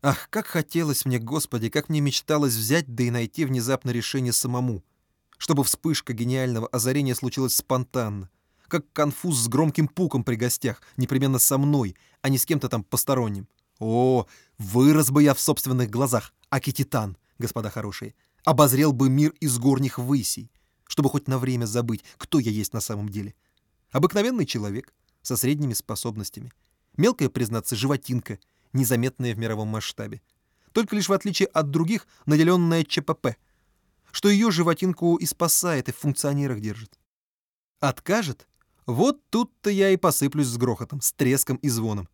Ах, как хотелось мне, Господи, как мне мечталось взять да и найти внезапно решение самому, чтобы вспышка гениального озарения случилась спонтанно, как конфуз с громким пуком при гостях, непременно со мной, а не с кем-то там посторонним. О, вырос бы я в собственных глазах, аки титан, господа хорошие, обозрел бы мир из горних высей, чтобы хоть на время забыть, кто я есть на самом деле. Обыкновенный человек со средними способностями. Мелкая, признаться, животинка, незаметная в мировом масштабе. Только лишь в отличие от других, наделенная ЧПП, что ее животинку и спасает, и в функционерах держит. Откажет? Вот тут-то я и посыплюсь с грохотом, с треском и звоном.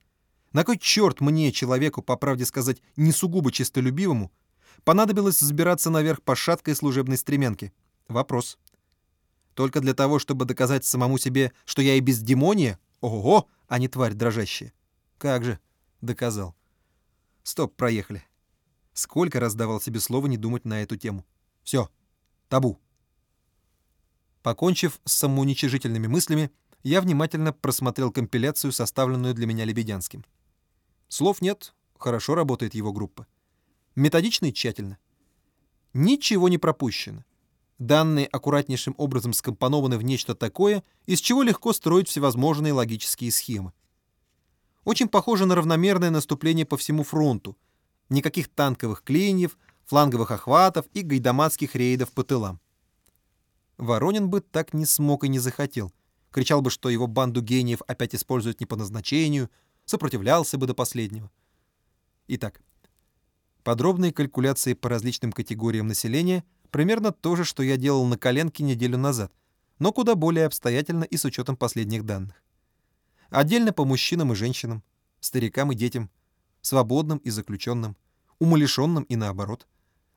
На кой черт мне, человеку, по правде сказать, не сугубо честолюбивому, понадобилось взбираться наверх по шаткой служебной стремянке? Вопрос. Только для того, чтобы доказать самому себе, что я и без демония, ого, а не тварь дрожащая. Как же, доказал. Стоп, проехали. Сколько раз давал себе слово не думать на эту тему. Все, табу. Покончив с самоуничижительными мыслями, я внимательно просмотрел компиляцию, составленную для меня Лебедянским. Слов нет, хорошо работает его группа. Методично и тщательно. Ничего не пропущено. Данные аккуратнейшим образом скомпонованы в нечто такое, из чего легко строить всевозможные логические схемы. Очень похоже на равномерное наступление по всему фронту. Никаких танковых клиньев, фланговых охватов и гайдамацких рейдов по тылам. Воронин бы так не смог и не захотел. Кричал бы, что его банду гениев опять используют не по назначению, сопротивлялся бы до последнего. Итак, подробные калькуляции по различным категориям населения примерно то же, что я делал на коленке неделю назад, но куда более обстоятельно и с учетом последних данных. Отдельно по мужчинам и женщинам, старикам и детям, свободным и заключенным, умалишенным и наоборот,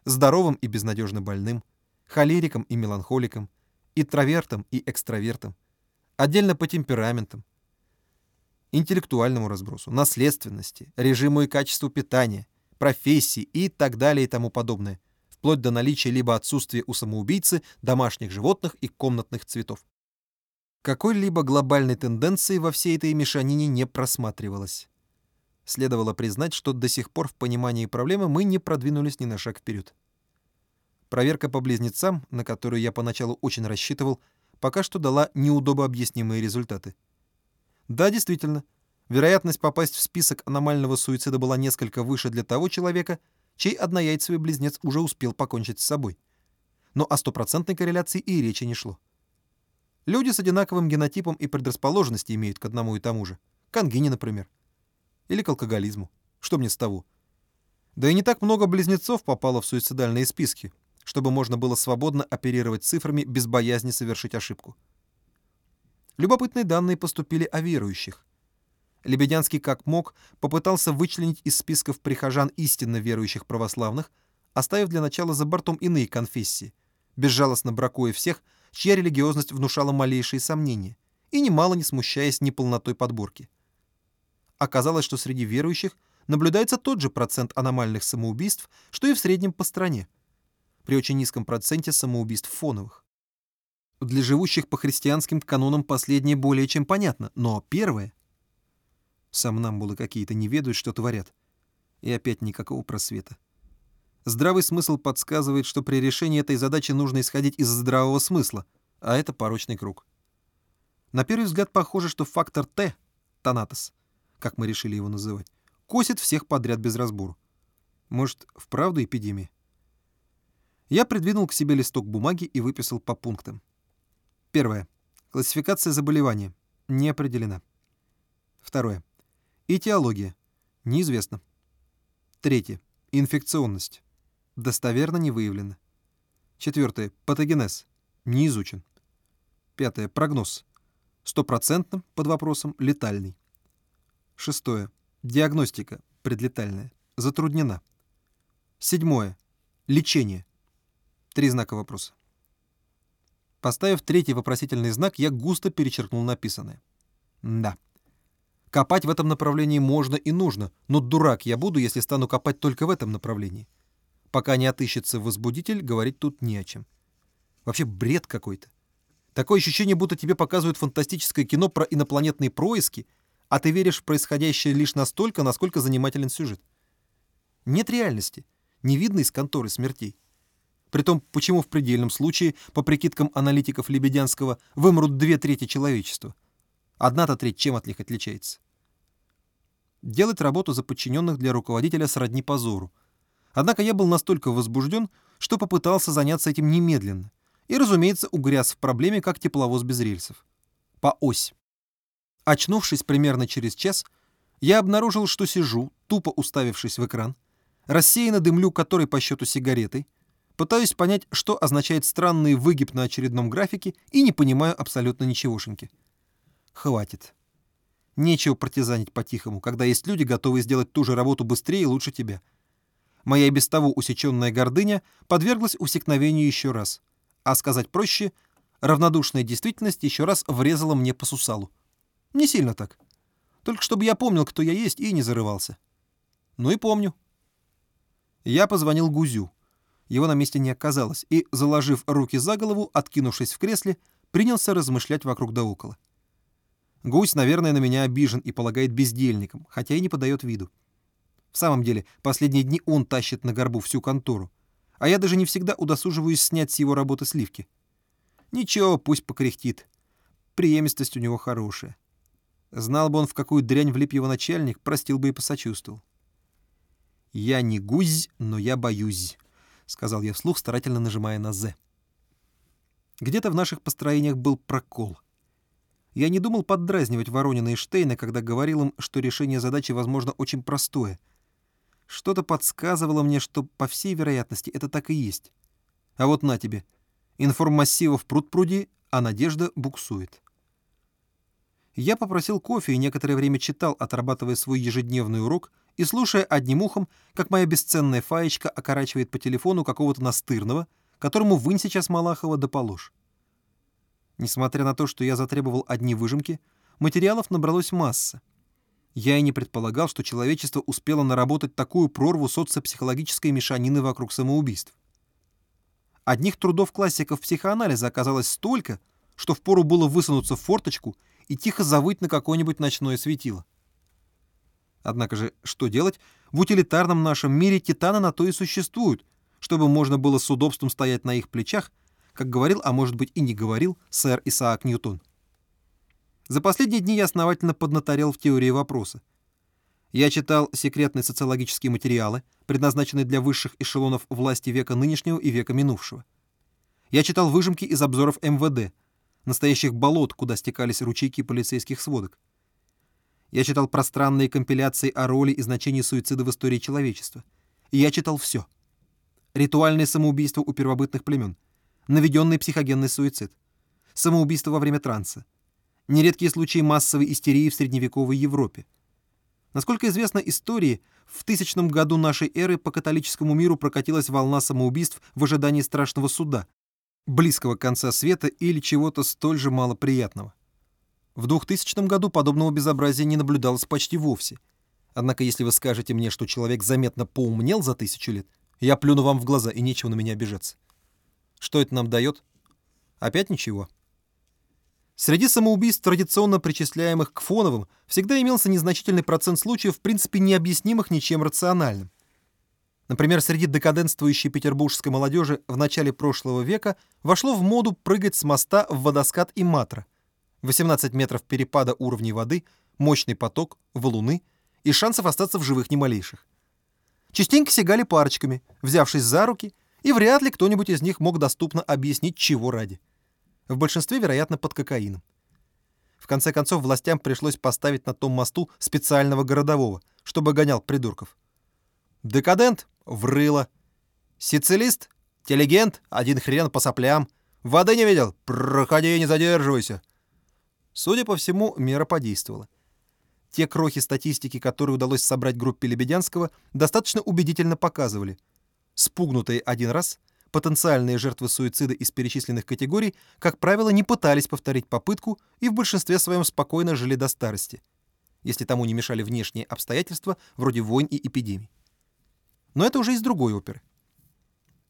здоровым и безнадежно больным, холерикам и меланхоликам, интровертам и экстравертам, отдельно по темпераментам, интеллектуальному разбросу, наследственности, режиму и качеству питания, профессии и так далее и тому подобное, вплоть до наличия либо отсутствия у самоубийцы домашних животных и комнатных цветов. Какой-либо глобальной тенденции во всей этой мешанине не просматривалось. Следовало признать, что до сих пор в понимании проблемы мы не продвинулись ни на шаг вперед. Проверка по близнецам, на которую я поначалу очень рассчитывал, пока что дала неудобообъяснимые результаты. Да, действительно, вероятность попасть в список аномального суицида была несколько выше для того человека, чей однояйцевый близнец уже успел покончить с собой. Но о стопроцентной корреляции и речи не шло. Люди с одинаковым генотипом и предрасположенности имеют к одному и тому же. К ангине, например. Или к алкоголизму. Что мне с того? Да и не так много близнецов попало в суицидальные списки, чтобы можно было свободно оперировать цифрами без боязни совершить ошибку. Любопытные данные поступили о верующих. Лебедянский как мог попытался вычленить из списков прихожан истинно верующих православных, оставив для начала за бортом иные конфессии, безжалостно бракуя всех, чья религиозность внушала малейшие сомнения, и немало не смущаясь неполнотой подборки. Оказалось, что среди верующих наблюдается тот же процент аномальных самоубийств, что и в среднем по стране, при очень низком проценте самоубийств фоновых. Для живущих по христианским канонам последнее более чем понятно, но первое Сомнамбулы какие-то не ведают, что творят. И опять никакого просвета. Здравый смысл подсказывает, что при решении этой задачи нужно исходить из здравого смысла, а это порочный круг. На первый взгляд похоже, что фактор Т, Танатос, как мы решили его называть, косит всех подряд без разбору. Может, вправду эпидемия? Я придвинул к себе листок бумаги и выписал по пунктам. Первое. Классификация заболевания. Не определена. Второе. Этиология. Неизвестно. Третье. Инфекционность. Достоверно не выявлено. Четвертое. Патогенез. Не изучен. Пятое. Прогноз. Стопроцентно, под вопросом, летальный. Шестое. Диагностика. Предлетальная. Затруднена. Седьмое. Лечение. Три знака вопроса. Поставив третий вопросительный знак, я густо перечеркнул написанное. Да. Копать в этом направлении можно и нужно, но дурак я буду, если стану копать только в этом направлении. Пока не отыщется возбудитель, говорить тут не о чем. Вообще бред какой-то. Такое ощущение, будто тебе показывают фантастическое кино про инопланетные происки, а ты веришь в происходящее лишь настолько, насколько занимателен сюжет. Нет реальности, не видно из конторы смертей. Притом, почему в предельном случае, по прикидкам аналитиков Лебедянского, вымрут две трети человечества? Одна-то треть чем от них отличается? Делать работу за подчиненных для руководителя сродни позору. Однако я был настолько возбужден, что попытался заняться этим немедленно. И, разумеется, угряз в проблеме, как тепловоз без рельсов. По ось. Очнувшись примерно через час, я обнаружил, что сижу, тупо уставившись в экран, рассеянно дымлю который по счету сигаретой, пытаюсь понять, что означает странный выгиб на очередном графике и не понимаю абсолютно ничегошеньки. Хватит. Нечего партизанить по-тихому, когда есть люди, готовые сделать ту же работу быстрее и лучше тебя. Моя и без того усеченная гордыня подверглась усекновению еще раз. А сказать проще, равнодушная действительность еще раз врезала мне по сусалу. Не сильно так. Только чтобы я помнил, кто я есть, и не зарывался. Ну и помню. Я позвонил Гузю. Его на месте не оказалось, и, заложив руки за голову, откинувшись в кресле, принялся размышлять вокруг да около. Гусь, наверное, на меня обижен и полагает бездельником, хотя и не подает виду. В самом деле, последние дни он тащит на горбу всю контору, а я даже не всегда удосуживаюсь снять с его работы сливки. Ничего, пусть покряхтит. Преемистость у него хорошая. Знал бы он, в какую дрянь влип его начальник, простил бы и посочувствовал. «Я не гузь, но я боюсь», — сказал я вслух, старательно нажимая на «З». Где-то в наших построениях был прокол. Я не думал поддразнивать Воронина и Штейна, когда говорил им, что решение задачи, возможно, очень простое. Что-то подсказывало мне, что, по всей вероятности, это так и есть. А вот на тебе. Информассива в пруд-пруди, а надежда буксует. Я попросил кофе и некоторое время читал, отрабатывая свой ежедневный урок и слушая одним ухом, как моя бесценная фаечка окорачивает по телефону какого-то настырного, которому вынь сейчас Малахова да положь. Несмотря на то, что я затребовал одни выжимки, материалов набралось масса. Я и не предполагал, что человечество успело наработать такую прорву социопсихологической мешанины вокруг самоубийств. Одних трудов классиков психоанализа оказалось столько, что впору было высунуться в форточку и тихо завыть на какое-нибудь ночное светило. Однако же, что делать? В утилитарном нашем мире титаны на то и существуют, чтобы можно было с удобством стоять на их плечах, как говорил, а может быть и не говорил, сэр Исаак Ньютон. За последние дни я основательно поднаторел в теории вопроса. Я читал секретные социологические материалы, предназначенные для высших эшелонов власти века нынешнего и века минувшего. Я читал выжимки из обзоров МВД, настоящих болот, куда стекались ручейки полицейских сводок. Я читал пространные компиляции о роли и значении суицида в истории человечества. И я читал все. Ритуальное самоубийство у первобытных племен, наведенный психогенный суицид, самоубийство во время транса, нередкие случаи массовой истерии в средневековой Европе. Насколько известно истории, в тысячном году нашей эры по католическому миру прокатилась волна самоубийств в ожидании страшного суда, близкого конца света или чего-то столь же малоприятного. В 2000 году подобного безобразия не наблюдалось почти вовсе. Однако если вы скажете мне, что человек заметно поумнел за тысячу лет, я плюну вам в глаза, и нечего на меня обижаться. Что это нам дает? Опять ничего. Среди самоубийств, традиционно причисляемых к фоновым, всегда имелся незначительный процент случаев, в принципе, необъяснимых ничем рациональным. Например, среди декаденствующей петербургской молодежи в начале прошлого века вошло в моду прыгать с моста в водоскат и матра. 18 метров перепада уровней воды, мощный поток, валуны и шансов остаться в живых ни малейших. Частенько сигали парочками, взявшись за руки, и вряд ли кто-нибудь из них мог доступно объяснить, чего ради. В большинстве, вероятно, под кокаином. В конце концов, властям пришлось поставить на том мосту специального городового, чтобы гонял придурков. Декадент врыло. Сицилист, телегент, один хрен по соплям. Воды не видел? Проходи, не задерживайся. Судя по всему, мера подействовала. Те крохи статистики, которые удалось собрать группе Лебедянского, достаточно убедительно показывали. Спугнутые один раз, потенциальные жертвы суицида из перечисленных категорий, как правило, не пытались повторить попытку и в большинстве своем спокойно жили до старости, если тому не мешали внешние обстоятельства, вроде войн и эпидемий. Но это уже из другой оперы.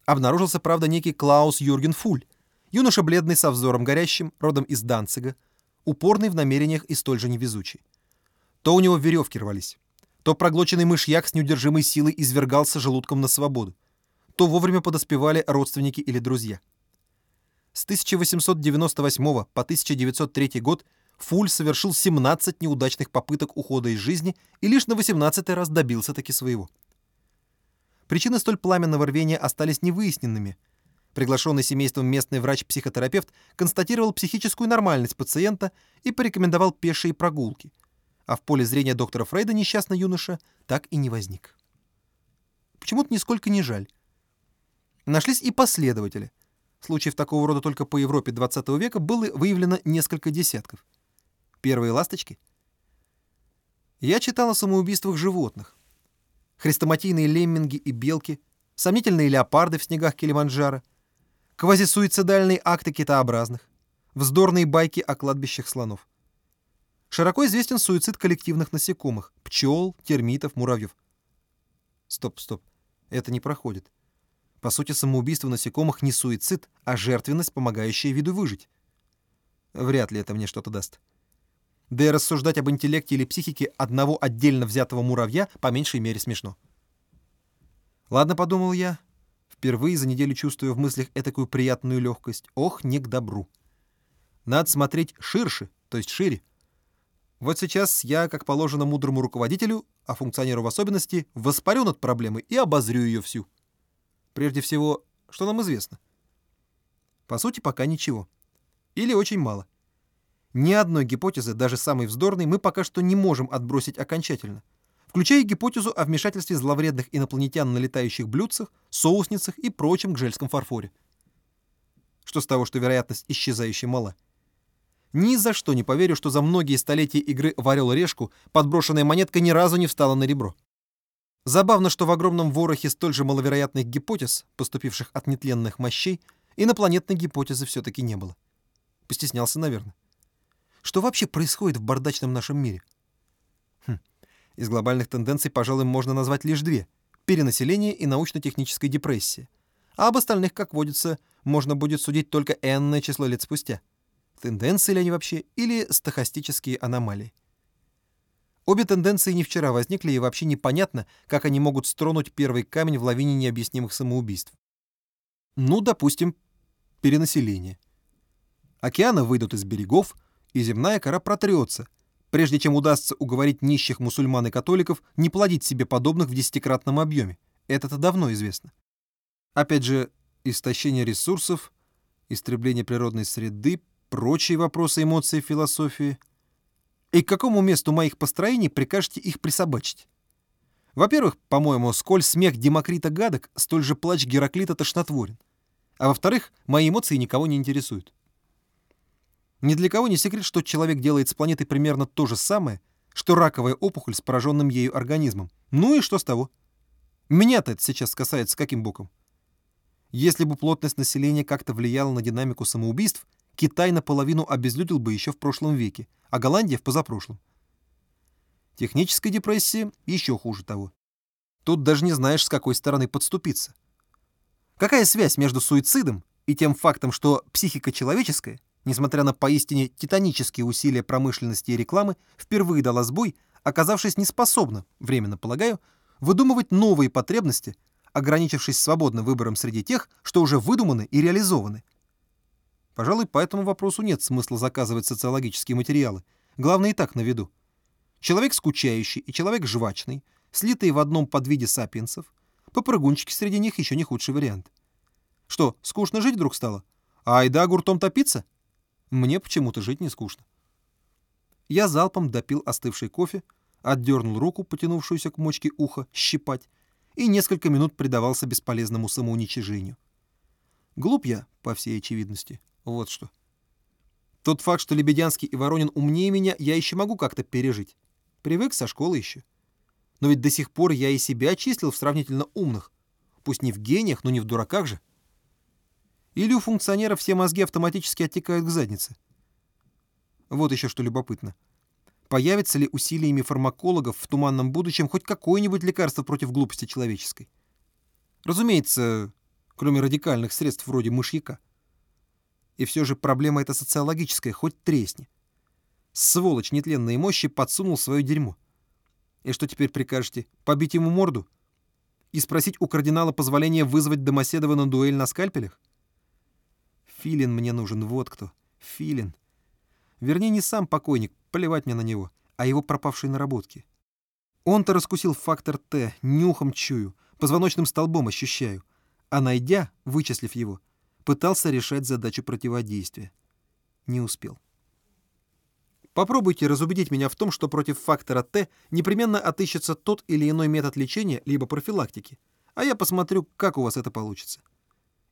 Обнаружился, правда, некий Клаус Юрген Фуль, юноша бледный со взором горящим, родом из Данцига, упорный в намерениях и столь же невезучий. То у него веревки рвались, то проглоченный мышьяк с неудержимой силой извергался желудком на свободу, то вовремя подоспевали родственники или друзья. С 1898 по 1903 год Фуль совершил 17 неудачных попыток ухода из жизни и лишь на 18 раз добился таки своего. Причины столь пламенного рвения остались невыясненными. Приглашенный семейством местный врач-психотерапевт констатировал психическую нормальность пациента и порекомендовал пешие прогулки. А в поле зрения доктора Фрейда несчастный юноша так и не возник. Почему-то нисколько не жаль. Нашлись и последователи. Случаев такого рода только по Европе 20 века было выявлено несколько десятков. Первые ласточки? Я читал о самоубийствах животных. Хрестоматийные лемминги и белки, сомнительные леопарды в снегах Килиманджаро, квазисуицидальные акты китообразных, вздорные байки о кладбищах слонов. Широко известен суицид коллективных насекомых, пчел, термитов, муравьев. Стоп, стоп, это не проходит. По сути, самоубийство насекомых не суицид, а жертвенность, помогающая виду выжить. Вряд ли это мне что-то даст. Да и рассуждать об интеллекте или психике одного отдельно взятого муравья по меньшей мере смешно. Ладно, подумал я, впервые за неделю чувствую в мыслях этакую приятную легкость. Ох, не к добру. Надо смотреть ширше, то есть шире. Вот сейчас я, как положено мудрому руководителю, а функционеру в особенности, воспарю над проблемой и обозрю ее всю. Прежде всего, что нам известно? По сути, пока ничего. Или очень мало. Ни одной гипотезы, даже самой вздорной, мы пока что не можем отбросить окончательно, включая гипотезу о вмешательстве зловредных инопланетян на летающих блюдцах, соусницах и прочем гжельском фарфоре. Что с того, что вероятность исчезающей мала? Ни за что не поверю, что за многие столетия игры в орел-решку подброшенная монетка ни разу не встала на ребро. Забавно, что в огромном ворохе столь же маловероятных гипотез, поступивших от нетленных мощей, инопланетной гипотезы все-таки не было. Постеснялся, наверное. Что вообще происходит в бардачном нашем мире? Хм. Из глобальных тенденций, пожалуй, можно назвать лишь две — перенаселение и научно-техническая депрессия. А об остальных, как водится, можно будет судить только энное число лет спустя. Тенденции ли они вообще, или стохастические аномалии? Обе тенденции не вчера возникли, и вообще непонятно, как они могут стронуть первый камень в лавине необъяснимых самоубийств. Ну, допустим, перенаселение. Океаны выйдут из берегов, и земная кора протрется, прежде чем удастся уговорить нищих мусульман и католиков не плодить себе подобных в десятикратном объеме. Это-то давно известно. Опять же, истощение ресурсов, истребление природной среды, прочие вопросы эмоций философии. И к какому месту моих построений прикажете их присобачить? Во-первых, по-моему, сколь смех Демокрита гадок, столь же плач Гераклита тошнотворен. А во-вторых, мои эмоции никого не интересуют. Ни для кого не секрет, что человек делает с планетой примерно то же самое, что раковая опухоль с пораженным ею организмом. Ну и что с того? Меня-то это сейчас касается каким боком? Если бы плотность населения как-то влияла на динамику самоубийств, Китай наполовину обезлюдил бы еще в прошлом веке, а Голландия в позапрошлом. Техническая депрессия еще хуже того. Тут даже не знаешь, с какой стороны подступиться. Какая связь между суицидом и тем фактом, что психика человеческая несмотря на поистине титанические усилия промышленности и рекламы, впервые дала сбой, оказавшись неспособна, временно полагаю, выдумывать новые потребности, ограничившись свободным выбором среди тех, что уже выдуманы и реализованы. Пожалуй, по этому вопросу нет смысла заказывать социологические материалы. Главное и так на виду. Человек скучающий и человек жвачный, слитые в одном подвиде сапиенсов, попрыгунчики среди них еще не худший вариант. Что, скучно жить вдруг стало? А айда гуртом топиться? Мне почему-то жить не скучно. Я залпом допил остывший кофе, отдернул руку, потянувшуюся к мочке уха, щипать, и несколько минут предавался бесполезному самоуничижению. Глуп я, по всей очевидности. Вот что. Тот факт, что Лебедянский и Воронин умнее меня, я еще могу как-то пережить. Привык со школы еще. Но ведь до сих пор я и себя числил в сравнительно умных. Пусть не в гениях, но не в дураках же. Или у функционера все мозги автоматически оттекают к заднице? Вот еще что любопытно. Появится ли усилиями фармакологов в туманном будущем хоть какое-нибудь лекарство против глупости человеческой? Разумеется, кроме радикальных средств вроде мышьяка. И все же проблема эта социологическая, хоть тресни. Сволочь нетленной мощи подсунул свое дерьмо. И что теперь прикажете? Побить ему морду? И спросить у кардинала позволения вызвать Домоседова на дуэль на скальпелях? Филин мне нужен, вот кто. Филин. Вернее, не сам покойник, плевать мне на него, а его пропавшие наработки. Он-то раскусил фактор Т, нюхом чую, позвоночным столбом ощущаю, а найдя, вычислив его, пытался решать задачу противодействия. Не успел. Попробуйте разубедить меня в том, что против фактора Т непременно отыщется тот или иной метод лечения либо профилактики, а я посмотрю, как у вас это получится.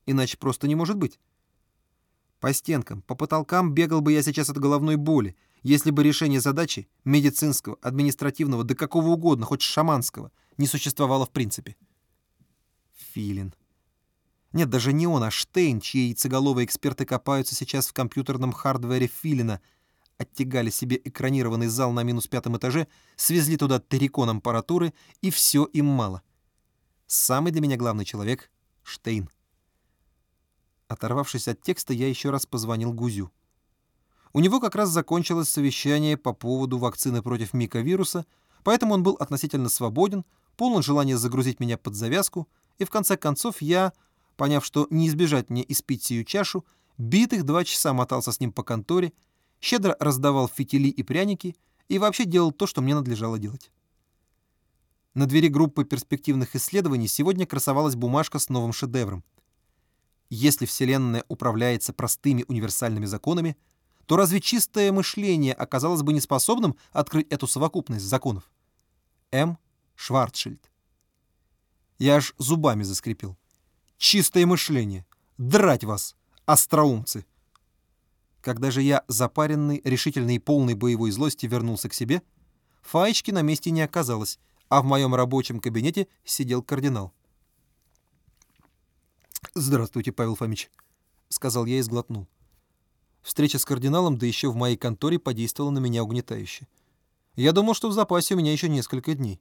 Иначе просто не может быть. По стенкам, по потолкам бегал бы я сейчас от головной боли, если бы решение задачи медицинского, административного, да какого угодно, хоть шаманского, не существовало в принципе. Филин. Нет, даже не он, а Штейн, чьи яйцеголовые эксперты копаются сейчас в компьютерном хардвере Филина — оттягали себе экранированный зал на минус пятом этаже, свезли туда террикон аппаратуры, и все им мало. Самый для меня главный человек — Штейн. Оторвавшись от текста, я еще раз позвонил Гузю. У него как раз закончилось совещание по поводу вакцины против миковируса, поэтому он был относительно свободен, полон желания загрузить меня под завязку, и в конце концов я, поняв, что не избежать мне испить сию чашу, битых два часа мотался с ним по конторе, щедро раздавал фитили и пряники и вообще делал то, что мне надлежало делать. На двери группы перспективных исследований сегодня красовалась бумажка с новым шедевром. Если Вселенная управляется простыми универсальными законами, то разве чистое мышление оказалось бы неспособным открыть эту совокупность законов? М. Шварцшильд. Я аж зубами заскрипел. Чистое мышление. Драть вас, остроумцы! Когда же я, запаренный, решительный и полный боевой злости, вернулся к себе, Фаечки на месте не оказалось, а в моем рабочем кабинете сидел кардинал. «Здравствуйте, Павел Фомич», — сказал я и сглотнул. Встреча с кардиналом, да еще в моей конторе, подействовала на меня угнетающе. Я думал, что в запасе у меня еще несколько дней.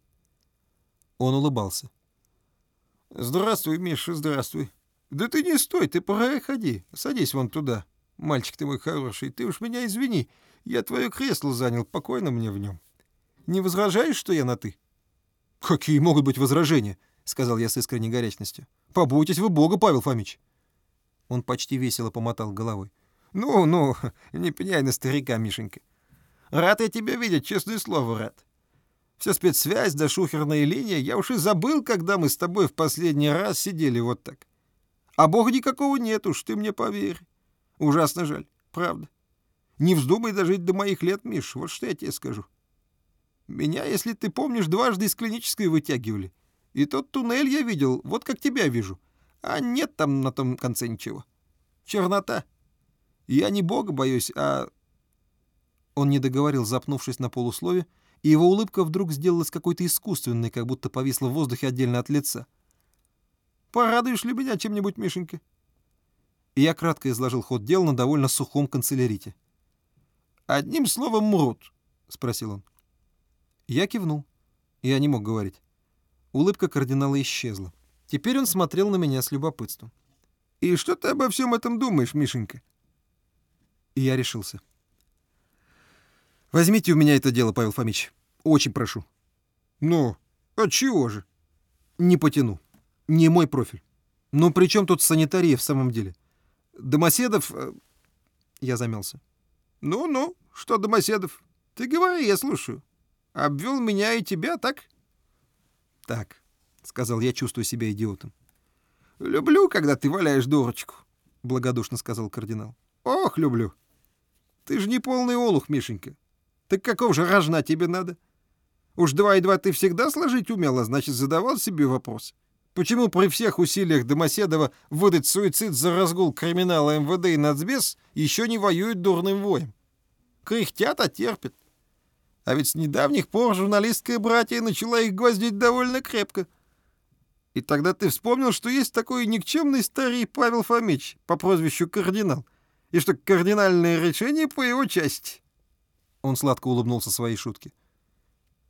Он улыбался. «Здравствуй, Миша, здравствуй. Да ты не стой, ты пора ходи. Садись вон туда. Мальчик ты мой хороший, ты уж меня извини. Я твое кресло занял, покойно мне в нем. Не возражаешь, что я на «ты»?» «Какие могут быть возражения?» — сказал я с искренней горячностью. «Побойтесь вы Бога, Павел Фомич!» Он почти весело помотал головой. «Ну, ну, не пеняй на старика, Мишенька. Рад я тебя видеть, честное слово, рад. Все спецсвязь да шухерная линия, я уж и забыл, когда мы с тобой в последний раз сидели вот так. А бога никакого нет уж, ты мне поверь. Ужасно жаль, правда. Не вздумай дожить до моих лет, Миш, вот что я тебе скажу. Меня, если ты помнишь, дважды из клинической вытягивали. И тот туннель я видел, вот как тебя вижу. А нет там на том конце ничего. Чернота. Я не бога боюсь, а... Он не договорил, запнувшись на полуслове, и его улыбка вдруг сделалась какой-то искусственной, как будто повисла в воздухе отдельно от лица. «Порадуешь ли меня чем-нибудь, Мишенька?» и я кратко изложил ход дел на довольно сухом канцелярите. «Одним словом мрут?» — спросил он. Я кивнул. Я не мог говорить. Улыбка кардинала исчезла. Теперь он смотрел на меня с любопытством. «И что ты обо всем этом думаешь, Мишенька?» И я решился. «Возьмите у меня это дело, Павел Фомич. Очень прошу». «Ну, отчего же?» «Не потяну. Не мой профиль. Ну при чем тут санитария в самом деле? Домоседов...» э, Я замялся. «Ну-ну, что Домоседов? Ты говори, я слушаю. Обвел меня и тебя, так?» «Так», — сказал я, чувствуя себя идиотом. «Люблю, когда ты валяешь дурочку», — благодушно сказал кардинал. «Ох, люблю. Ты же не полный олух, Мишенька. Так какого же рожна тебе надо? Уж два и два ты всегда сложить умела, значит, задавал себе вопрос. Почему при всех усилиях Домоседова выдать суицид за разгул криминала МВД и нацбес еще не воюют дурным воем? Кряхтят, а терпят. А ведь с недавних пор журналистская братья начала их гвоздить довольно крепко. И тогда ты вспомнил, что есть такой никчемный старый Павел Фомич по прозвищу Кардинал, и что кардинальное решение по его части. Он сладко улыбнулся своей шутке.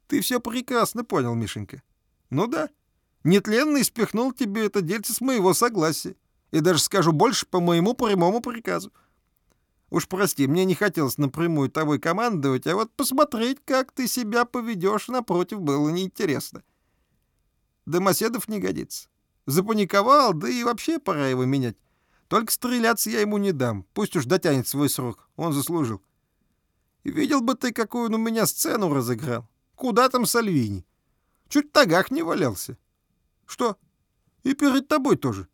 Ты все прекрасно понял, Мишенька. Ну да. Нетленный спихнул тебе это дельце с моего согласия. И даже скажу больше по моему прямому приказу. Уж прости, мне не хотелось напрямую тобой командовать, а вот посмотреть, как ты себя поведешь напротив, было неинтересно. Домоседов не годится. Запаниковал, да и вообще пора его менять. Только стреляться я ему не дам. Пусть уж дотянет свой срок. Он заслужил. Видел бы ты, какую он у меня сцену разыграл. Куда там Сальвини? Чуть в тагах не валялся. Что? И перед тобой тоже.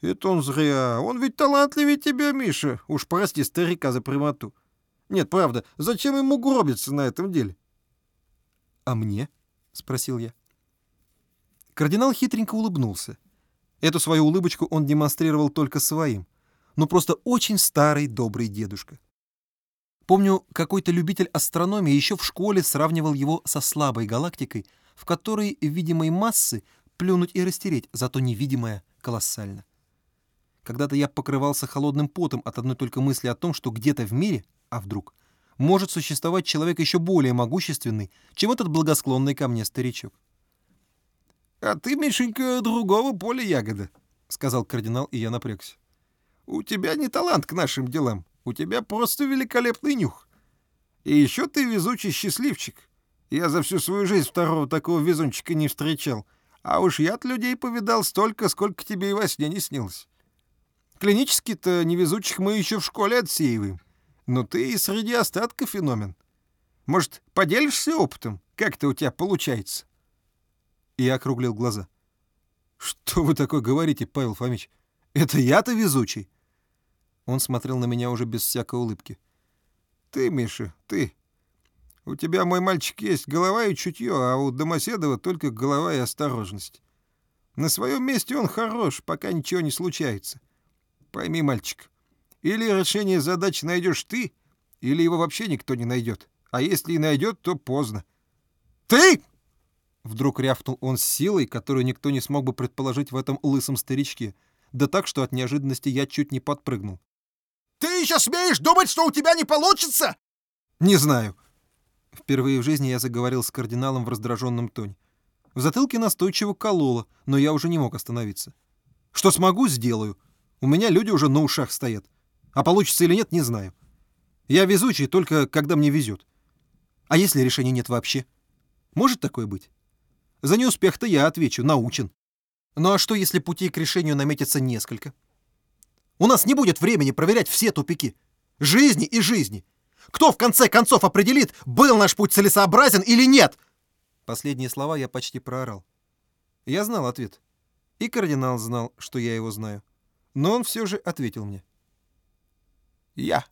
Это он зря. Он ведь талантливее тебя, Миша. Уж прости старика за прямоту. Нет, правда, зачем ему гробиться на этом деле? — А мне? — спросил я. Кардинал хитренько улыбнулся. Эту свою улыбочку он демонстрировал только своим. Ну просто очень старый добрый дедушка. Помню, какой-то любитель астрономии еще в школе сравнивал его со слабой галактикой, в которой видимой массы плюнуть и растереть, зато невидимая колоссально. Когда-то я покрывался холодным потом от одной только мысли о том, что где-то в мире, а вдруг, может существовать человек еще более могущественный, чем этот благосклонный ко мне старичок. «А ты, Мишенька, другого поля ягода», — сказал кардинал, и я напрягся. «У тебя не талант к нашим делам, у тебя просто великолепный нюх. И еще ты везучий счастливчик. Я за всю свою жизнь второго такого везунчика не встречал, а уж я от людей повидал столько, сколько тебе и во сне не снилось. Клинически-то невезучих мы еще в школе отсеиваем. Но ты и среди остатков феномен. Может, поделишься опытом? Как это у тебя получается?» Я округлил глаза. «Что вы такое говорите, Павел Фомич? Это я-то везучий?» Он смотрел на меня уже без всякой улыбки. «Ты, Миша, ты. У тебя, мой мальчик, есть голова и чутье, а у Домоседова только голова и осторожность. На своем месте он хорош, пока ничего не случается. Пойми, мальчик, или решение задачи найдешь ты, или его вообще никто не найдет. А если и найдет, то поздно. «Ты!» Вдруг рявкнул он с силой, которую никто не смог бы предположить в этом лысом старичке, да так, что от неожиданности я чуть не подпрыгнул. «Ты еще смеешь думать, что у тебя не получится?» «Не знаю». Впервые в жизни я заговорил с кардиналом в раздраженном тоне. В затылке настойчиво кололо, но я уже не мог остановиться. «Что смогу, сделаю. У меня люди уже на ушах стоят. А получится или нет, не знаю. Я везучий только когда мне везет. А если решения нет вообще? Может такое быть? За неуспех-то я отвечу, научен. Ну а что, если путей к решению наметится несколько? У нас не будет времени проверять все тупики. Жизни и жизни. Кто в конце концов определит, был наш путь целесообразен или нет? Последние слова я почти проорал. Я знал ответ. И кардинал знал, что я его знаю. Но он все же ответил мне. Я.